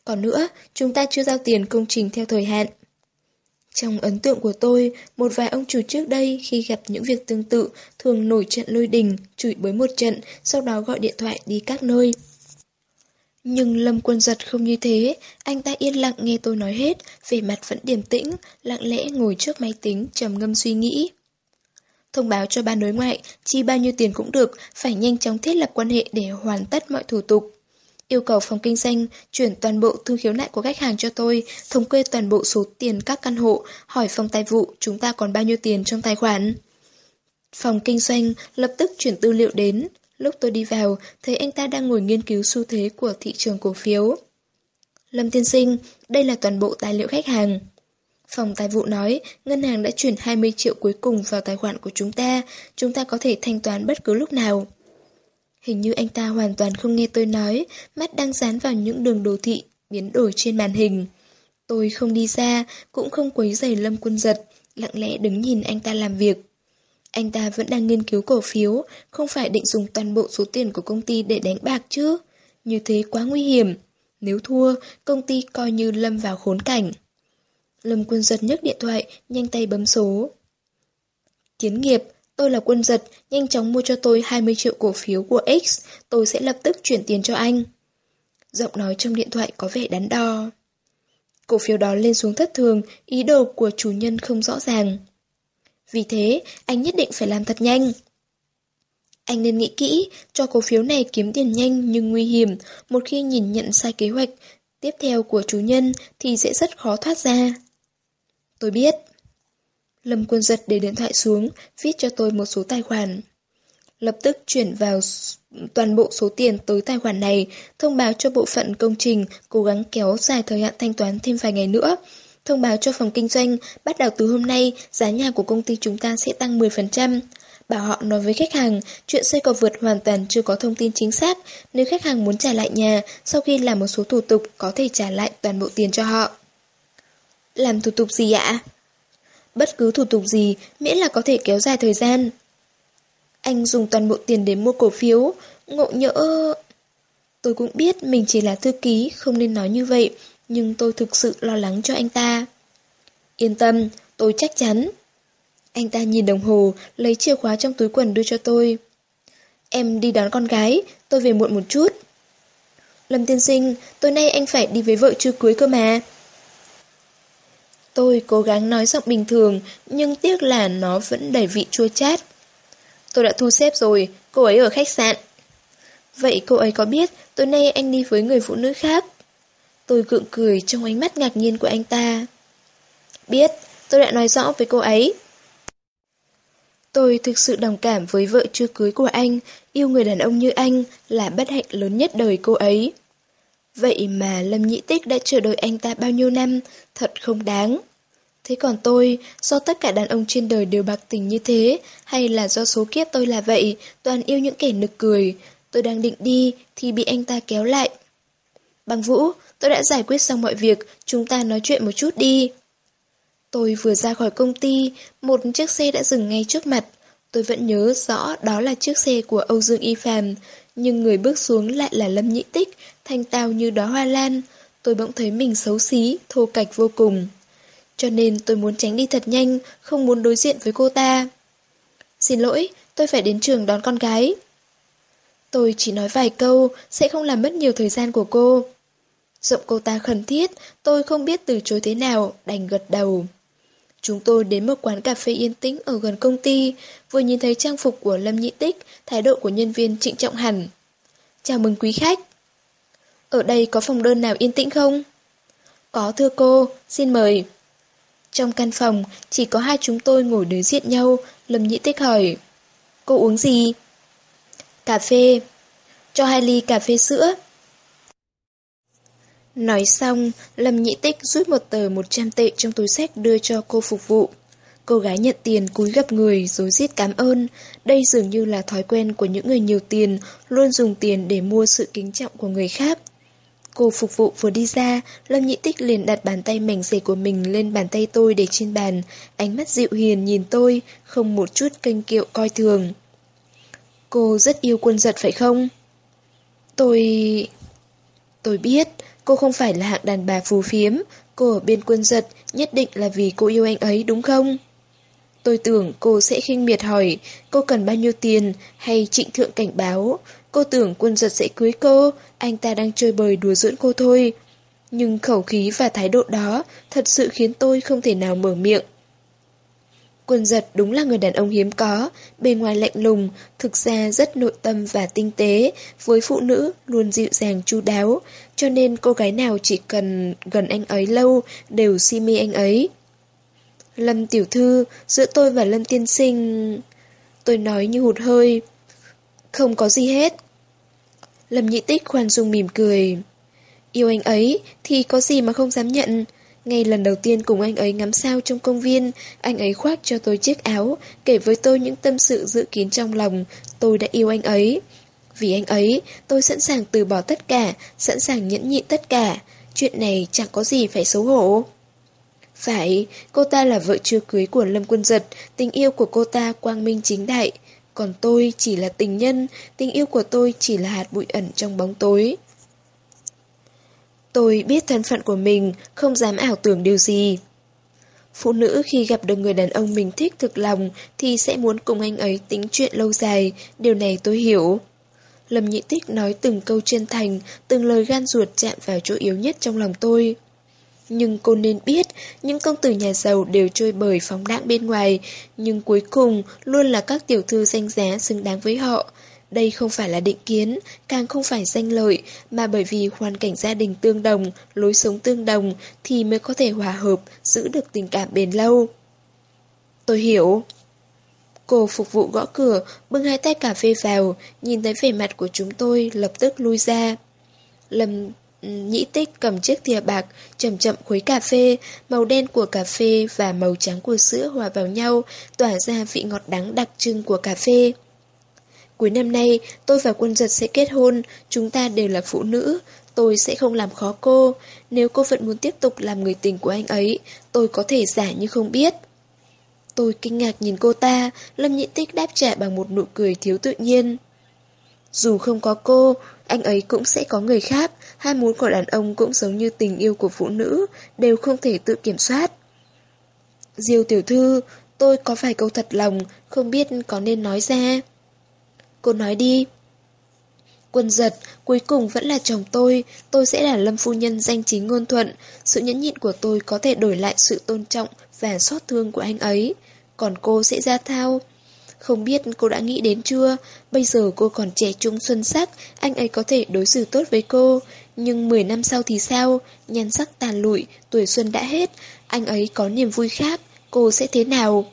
Còn nữa, chúng ta chưa giao tiền công trình theo thời hạn. Trong ấn tượng của tôi, một vài ông chủ trước đây khi gặp những việc tương tự thường nổi trận lôi đình, chửi bới một trận, sau đó gọi điện thoại đi các nơi. Nhưng Lâm Quân Giật không như thế, anh ta yên lặng nghe tôi nói hết, về mặt vẫn điềm tĩnh, lặng lẽ ngồi trước máy tính, trầm ngâm suy nghĩ. Thông báo cho ban đối ngoại, chi bao nhiêu tiền cũng được, phải nhanh chóng thiết lập quan hệ để hoàn tất mọi thủ tục. Yêu cầu phòng kinh doanh chuyển toàn bộ thư khiếu nại của khách hàng cho tôi, thống kê toàn bộ số tiền các căn hộ, hỏi phòng tài vụ chúng ta còn bao nhiêu tiền trong tài khoản. Phòng kinh doanh lập tức chuyển tư liệu đến. Lúc tôi đi vào, thấy anh ta đang ngồi nghiên cứu xu thế của thị trường cổ phiếu. Lâm tiên sinh, đây là toàn bộ tài liệu khách hàng. Phòng tài vụ nói, ngân hàng đã chuyển 20 triệu cuối cùng vào tài khoản của chúng ta, chúng ta có thể thanh toán bất cứ lúc nào. Hình như anh ta hoàn toàn không nghe tôi nói, mắt đang dán vào những đường đồ thị, biến đổi trên màn hình. Tôi không đi ra, cũng không quấy giày lâm quân giật, lặng lẽ đứng nhìn anh ta làm việc. Anh ta vẫn đang nghiên cứu cổ phiếu, không phải định dùng toàn bộ số tiền của công ty để đánh bạc chứ. Như thế quá nguy hiểm. Nếu thua, công ty coi như lâm vào khốn cảnh. Lâm quân giật nhấc điện thoại, nhanh tay bấm số. Kiến nghiệp, tôi là quân giật, nhanh chóng mua cho tôi 20 triệu cổ phiếu của X, tôi sẽ lập tức chuyển tiền cho anh. Giọng nói trong điện thoại có vẻ đắn đo. Cổ phiếu đó lên xuống thất thường, ý đồ của chủ nhân không rõ ràng. Vì thế, anh nhất định phải làm thật nhanh. Anh nên nghĩ kỹ, cho cổ phiếu này kiếm tiền nhanh nhưng nguy hiểm, một khi nhìn nhận sai kế hoạch tiếp theo của chủ nhân thì sẽ rất khó thoát ra. Tôi biết. Lâm Quân giật để điện thoại xuống, viết cho tôi một số tài khoản. Lập tức chuyển vào toàn bộ số tiền tới tài khoản này, thông báo cho bộ phận công trình cố gắng kéo dài thời hạn thanh toán thêm vài ngày nữa. Thông báo cho phòng kinh doanh, bắt đầu từ hôm nay, giá nhà của công ty chúng ta sẽ tăng 10%. Bảo họ nói với khách hàng, chuyện xây cầu vượt hoàn toàn chưa có thông tin chính xác. Nếu khách hàng muốn trả lại nhà, sau khi làm một số thủ tục, có thể trả lại toàn bộ tiền cho họ. Làm thủ tục gì ạ? Bất cứ thủ tục gì, miễn là có thể kéo dài thời gian. Anh dùng toàn bộ tiền để mua cổ phiếu, ngộ nhỡ... Tôi cũng biết mình chỉ là thư ký, không nên nói như vậy, nhưng tôi thực sự lo lắng cho anh ta. Yên tâm, tôi chắc chắn. Anh ta nhìn đồng hồ, lấy chìa khóa trong túi quần đưa cho tôi. Em đi đón con gái, tôi về muộn một chút. Lâm tiên sinh, tối nay anh phải đi với vợ chưa cưới cơ mà. Tôi cố gắng nói giọng bình thường, nhưng tiếc là nó vẫn đầy vị chua chát. Tôi đã thu xếp rồi, cô ấy ở khách sạn. Vậy cô ấy có biết tối nay anh đi với người phụ nữ khác? Tôi cượng cười trong ánh mắt ngạc nhiên của anh ta. Biết, tôi đã nói rõ với cô ấy. Tôi thực sự đồng cảm với vợ chưa cưới của anh, yêu người đàn ông như anh là bất hạnh lớn nhất đời cô ấy. Vậy mà Lâm Nhị Tích đã chờ đợi anh ta bao nhiêu năm, thật không đáng. Thế còn tôi, do tất cả đàn ông trên đời đều bạc tình như thế, hay là do số kiếp tôi là vậy, toàn yêu những kẻ nực cười, tôi đang định đi thì bị anh ta kéo lại. Bằng Vũ, tôi đã giải quyết xong mọi việc, chúng ta nói chuyện một chút đi. Tôi vừa ra khỏi công ty, một chiếc xe đã dừng ngay trước mặt. Tôi vẫn nhớ rõ đó là chiếc xe của Âu Dương Y Phạm, nhưng người bước xuống lại là Lâm Nhĩ Tích, thanh tao như đóa hoa lan. Tôi bỗng thấy mình xấu xí, thô cạch vô cùng. Cho nên tôi muốn tránh đi thật nhanh, không muốn đối diện với cô ta. Xin lỗi, tôi phải đến trường đón con gái. Tôi chỉ nói vài câu, sẽ không làm mất nhiều thời gian của cô. Giọng cô ta khẩn thiết, tôi không biết từ chối thế nào, đành gật đầu. Chúng tôi đến một quán cà phê yên tĩnh ở gần công ty, vừa nhìn thấy trang phục của Lâm Nhị Tích, thái độ của nhân viên trịnh trọng hẳn. Chào mừng quý khách. Ở đây có phòng đơn nào yên tĩnh không? Có thưa cô, xin mời. Trong căn phòng, chỉ có hai chúng tôi ngồi đối diện nhau, Lâm Nhị Tích hỏi. Cô uống gì? Cà phê. Cho hai ly cà phê sữa. Nói xong, Lâm Nhị Tích rút một tờ 100 tệ trong túi sách đưa cho cô phục vụ. Cô gái nhận tiền cúi gặp người rồi giết cảm ơn. Đây dường như là thói quen của những người nhiều tiền, luôn dùng tiền để mua sự kính trọng của người khác. Cô phục vụ vừa đi ra, Lâm Nhị Tích liền đặt bàn tay mảnh dày của mình lên bàn tay tôi để trên bàn, ánh mắt dịu hiền nhìn tôi, không một chút kênh kiệu coi thường. Cô rất yêu quân giật phải không? Tôi... Tôi biết, cô không phải là hạng đàn bà phù phiếm, cô ở bên quân giật nhất định là vì cô yêu anh ấy đúng không? Tôi tưởng cô sẽ khinh miệt hỏi cô cần bao nhiêu tiền hay trịnh thượng cảnh báo. Cô tưởng quân giật sẽ cưới cô, anh ta đang chơi bời đùa giỡn cô thôi. Nhưng khẩu khí và thái độ đó thật sự khiến tôi không thể nào mở miệng. Quân giật đúng là người đàn ông hiếm có, bề ngoài lạnh lùng, thực ra rất nội tâm và tinh tế, với phụ nữ luôn dịu dàng chu đáo, cho nên cô gái nào chỉ cần gần anh ấy lâu đều si mê anh ấy. Lâm tiểu thư, giữa tôi và Lâm tiên sinh... Tôi nói như hụt hơi. Không có gì hết. Lâm nhị tích khoan dung mỉm cười. Yêu anh ấy thì có gì mà không dám nhận. Ngay lần đầu tiên cùng anh ấy ngắm sao trong công viên, anh ấy khoác cho tôi chiếc áo, kể với tôi những tâm sự dự kiến trong lòng, tôi đã yêu anh ấy. Vì anh ấy, tôi sẵn sàng từ bỏ tất cả, sẵn sàng nhẫn nhịn tất cả. Chuyện này chẳng có gì phải xấu hổ. Phải, cô ta là vợ chưa cưới của Lâm Quân Giật, tình yêu của cô ta quang minh chính đại. Còn tôi chỉ là tình nhân, tình yêu của tôi chỉ là hạt bụi ẩn trong bóng tối. Tôi biết thân phận của mình, không dám ảo tưởng điều gì. Phụ nữ khi gặp được người đàn ông mình thích thực lòng thì sẽ muốn cùng anh ấy tính chuyện lâu dài, điều này tôi hiểu. Lâm Nhị Tích nói từng câu chân thành, từng lời gan ruột chạm vào chỗ yếu nhất trong lòng tôi. Nhưng cô nên biết, những công tử nhà giàu đều trôi bời phóng đãng bên ngoài, nhưng cuối cùng luôn là các tiểu thư danh giá xứng đáng với họ. Đây không phải là định kiến, càng không phải danh lợi, mà bởi vì hoàn cảnh gia đình tương đồng, lối sống tương đồng thì mới có thể hòa hợp, giữ được tình cảm bền lâu. Tôi hiểu. Cô phục vụ gõ cửa, bưng hai tay cà phê vào, nhìn thấy vẻ mặt của chúng tôi, lập tức lui ra. Lâm ừ, nhĩ tích cầm chiếc thìa bạc, chậm chậm khuấy cà phê, màu đen của cà phê và màu trắng của sữa hòa vào nhau, tỏa ra vị ngọt đắng đặc trưng của cà phê. Cuối năm nay, tôi và quân giật sẽ kết hôn, chúng ta đều là phụ nữ, tôi sẽ không làm khó cô. Nếu cô vẫn muốn tiếp tục làm người tình của anh ấy, tôi có thể giả như không biết. Tôi kinh ngạc nhìn cô ta, Lâm Nhị Tích đáp trả bằng một nụ cười thiếu tự nhiên. Dù không có cô, anh ấy cũng sẽ có người khác, ham muốn của đàn ông cũng giống như tình yêu của phụ nữ, đều không thể tự kiểm soát. Diêu tiểu thư, tôi có vài câu thật lòng, không biết có nên nói ra. Cô nói đi. Quân giật, cuối cùng vẫn là chồng tôi, tôi sẽ là lâm phu nhân danh chính ngôn thuận. Sự nhẫn nhịn của tôi có thể đổi lại sự tôn trọng và xót thương của anh ấy. Còn cô sẽ ra thao. Không biết cô đã nghĩ đến chưa, bây giờ cô còn trẻ trung xuân sắc, anh ấy có thể đối xử tốt với cô. Nhưng 10 năm sau thì sao? Nhan sắc tàn lụi, tuổi xuân đã hết, anh ấy có niềm vui khác, cô sẽ thế nào?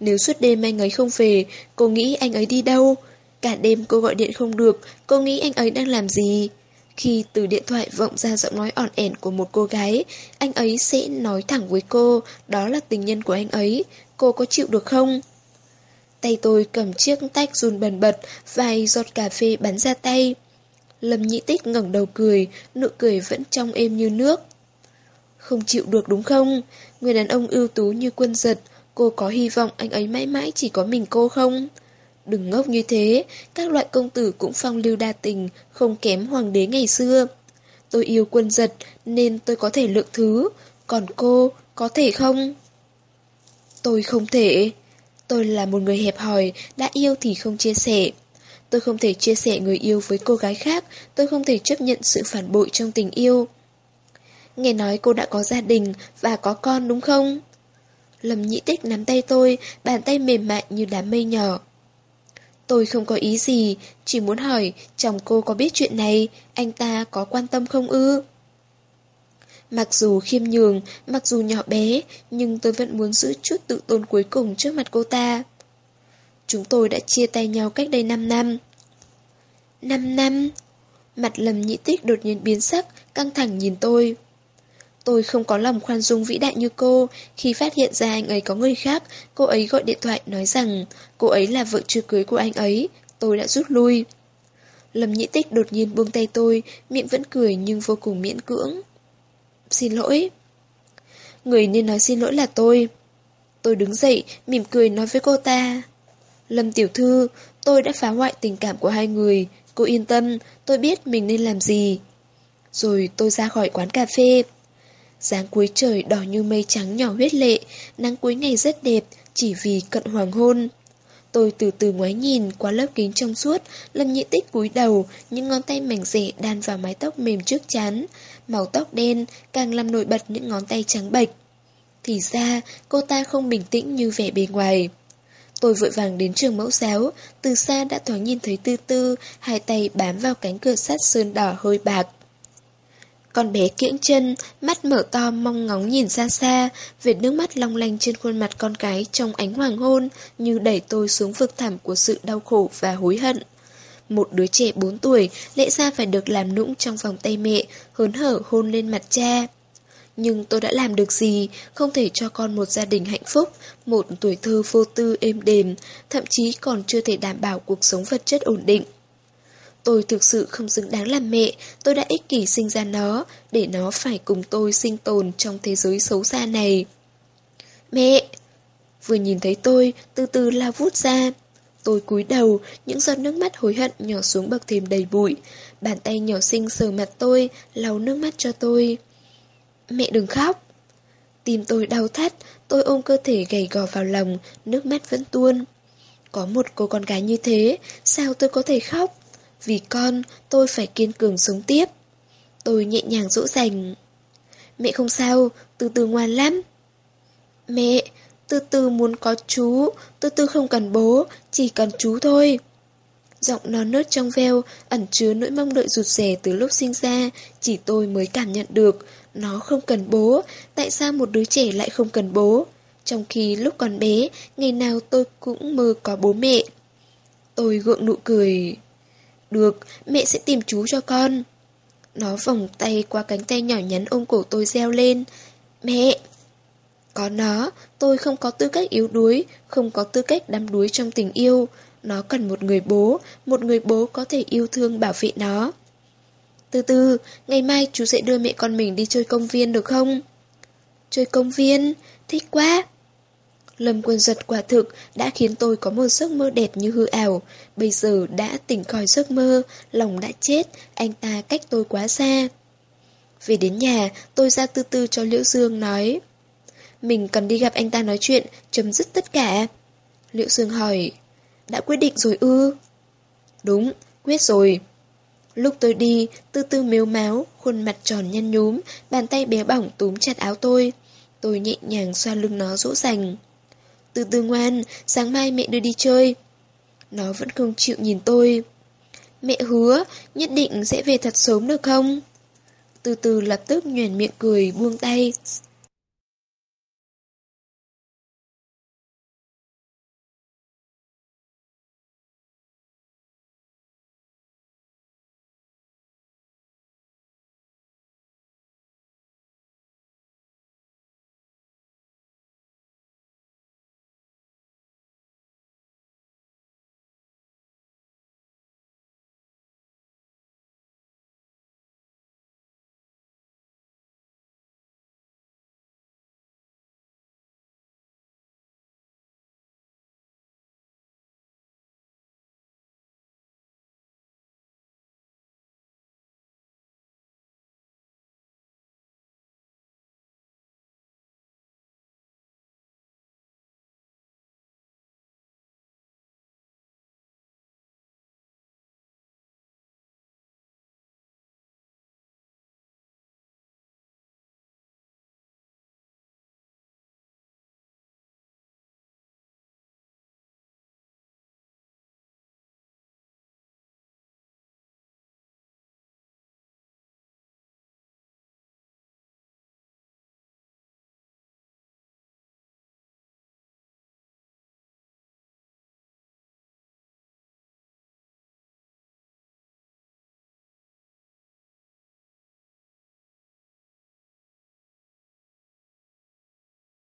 Nếu suốt đêm anh ấy không về, cô nghĩ anh ấy đi đâu? Cả đêm cô gọi điện không được, cô nghĩ anh ấy đang làm gì? Khi từ điện thoại vọng ra giọng nói ỏn ẻn của một cô gái, anh ấy sẽ nói thẳng với cô, đó là tình nhân của anh ấy, cô có chịu được không? Tay tôi cầm chiếc tách run bần bật, vài giọt cà phê bắn ra tay. Lâm nhị tích ngẩng đầu cười, nụ cười vẫn trong êm như nước. Không chịu được đúng không? Người đàn ông ưu tú như quân giật, cô có hy vọng anh ấy mãi mãi chỉ có mình cô không? Đừng ngốc như thế, các loại công tử cũng phong lưu đa tình, không kém hoàng đế ngày xưa. Tôi yêu quân giật nên tôi có thể lượng thứ, còn cô có thể không? Tôi không thể. Tôi là một người hẹp hòi, đã yêu thì không chia sẻ. Tôi không thể chia sẻ người yêu với cô gái khác, tôi không thể chấp nhận sự phản bội trong tình yêu. Nghe nói cô đã có gia đình và có con đúng không? Lâm Nhĩ tích nắm tay tôi, bàn tay mềm mại như đám mây nhỏ. Tôi không có ý gì, chỉ muốn hỏi chồng cô có biết chuyện này, anh ta có quan tâm không ư? Mặc dù khiêm nhường, mặc dù nhỏ bé, nhưng tôi vẫn muốn giữ chút tự tôn cuối cùng trước mặt cô ta. Chúng tôi đã chia tay nhau cách đây 5 năm. 5 năm? Mặt lầm nhị tích đột nhiên biến sắc, căng thẳng nhìn tôi. Tôi không có lòng khoan dung vĩ đại như cô. Khi phát hiện ra anh ấy có người khác, cô ấy gọi điện thoại nói rằng cô ấy là vợ chưa cưới của anh ấy. Tôi đã rút lui. Lâm nhĩ tích đột nhiên buông tay tôi, miệng vẫn cười nhưng vô cùng miễn cưỡng. Xin lỗi. Người nên nói xin lỗi là tôi. Tôi đứng dậy, mỉm cười nói với cô ta. Lâm tiểu thư, tôi đã phá hoại tình cảm của hai người. Cô yên tâm, tôi biết mình nên làm gì. Rồi tôi ra khỏi quán cà phê giáng cuối trời đỏ như mây trắng nhỏ huyết lệ, nắng cuối ngày rất đẹp, chỉ vì cận hoàng hôn. Tôi từ từ ngoái nhìn qua lớp kính trong suốt, lâm nhị tích cúi đầu, những ngón tay mảnh rẻ đan vào mái tóc mềm trước chán. Màu tóc đen càng làm nổi bật những ngón tay trắng bệch. Thì ra, cô ta không bình tĩnh như vẻ bề ngoài. Tôi vội vàng đến trường mẫu giáo, từ xa đã thoáng nhìn thấy tư tư, hai tay bám vào cánh cửa sắt sơn đỏ hơi bạc. Con bé kiễng chân, mắt mở to mong ngóng nhìn xa xa, vệt nước mắt long lanh trên khuôn mặt con cái trong ánh hoàng hôn như đẩy tôi xuống vực thẳm của sự đau khổ và hối hận. Một đứa trẻ 4 tuổi lẽ ra phải được làm nũng trong vòng tay mẹ, hớn hở hôn lên mặt cha. Nhưng tôi đã làm được gì, không thể cho con một gia đình hạnh phúc, một tuổi thơ vô tư êm đềm, thậm chí còn chưa thể đảm bảo cuộc sống vật chất ổn định. Tôi thực sự không xứng đáng làm mẹ, tôi đã ích kỷ sinh ra nó, để nó phải cùng tôi sinh tồn trong thế giới xấu xa này. Mẹ! Vừa nhìn thấy tôi, từ từ lao vút ra. Tôi cúi đầu, những giọt nước mắt hối hận nhỏ xuống bậc thềm đầy bụi. Bàn tay nhỏ xinh sờ mặt tôi, lau nước mắt cho tôi. Mẹ đừng khóc. Tim tôi đau thắt, tôi ôm cơ thể gầy gò vào lòng, nước mắt vẫn tuôn. Có một cô con gái như thế, sao tôi có thể khóc? Vì con, tôi phải kiên cường sống tiếp. Tôi nhẹ nhàng dỗ dành. Mẹ không sao, từ từ ngoan lắm. Mẹ, từ từ muốn có chú, từ từ không cần bố, chỉ cần chú thôi. Giọng non nớt trong veo, ẩn chứa nỗi mong đợi rụt rè từ lúc sinh ra, chỉ tôi mới cảm nhận được. Nó không cần bố, tại sao một đứa trẻ lại không cần bố? Trong khi lúc còn bé, ngày nào tôi cũng mơ có bố mẹ. Tôi gượng nụ cười. Được, mẹ sẽ tìm chú cho con. Nó vòng tay qua cánh tay nhỏ nhắn ôm cổ tôi reo lên. Mẹ! Có nó, tôi không có tư cách yếu đuối, không có tư cách đắm đuối trong tình yêu. Nó cần một người bố, một người bố có thể yêu thương bảo vệ nó. Từ từ, ngày mai chú sẽ đưa mẹ con mình đi chơi công viên được không? Chơi công viên? Thích quá! Lâm quân giật quả thực đã khiến tôi có một giấc mơ đẹp như hư ảo. Bây giờ đã tỉnh khỏi giấc mơ, lòng đã chết, anh ta cách tôi quá xa. Về đến nhà, tôi ra tư tư cho Liễu Dương nói. Mình cần đi gặp anh ta nói chuyện, chấm dứt tất cả. Liễu Dương hỏi, đã quyết định rồi ư? Đúng, quyết rồi. Lúc tôi đi, tư tư mếu máu, khuôn mặt tròn nhăn nhúm, bàn tay bé bỏng túm chặt áo tôi. Tôi nhẹ nhàng xoa lưng nó dỗ dành. Từ từ ngoan, sáng mai mẹ đưa đi chơi. Nó vẫn không chịu nhìn tôi. Mẹ hứa, nhất định sẽ về thật sớm được không? Từ từ lập tức nhoèn miệng cười, buông tay.